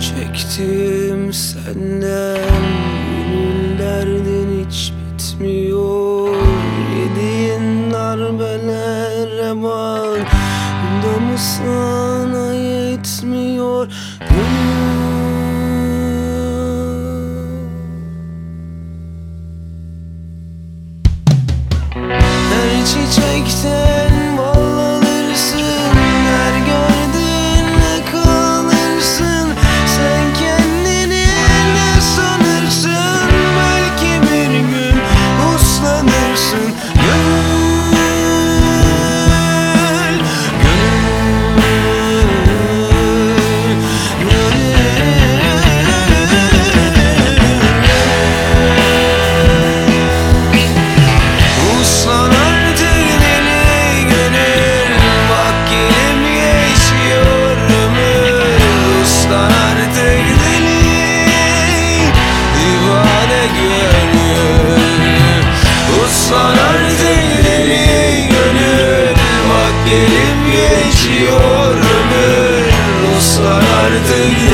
çektim senden. Gönül derdin hiç bitmiyor. Yediğin darbelere bak Bunda mısın? Geçiyor ömür artık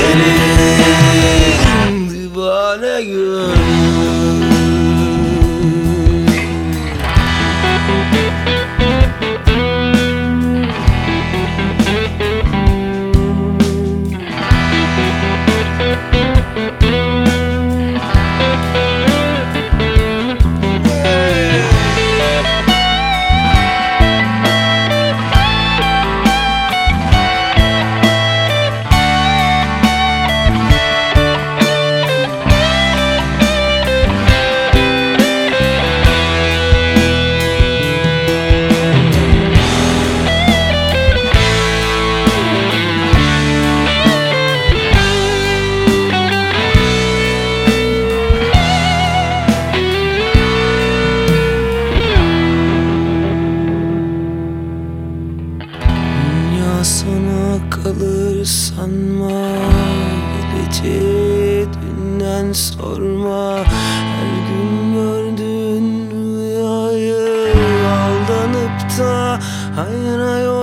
Sana kalır sanma Geleceği dünden sorma. Her gün gördüğün rüyayı Aldanıp da hayra yol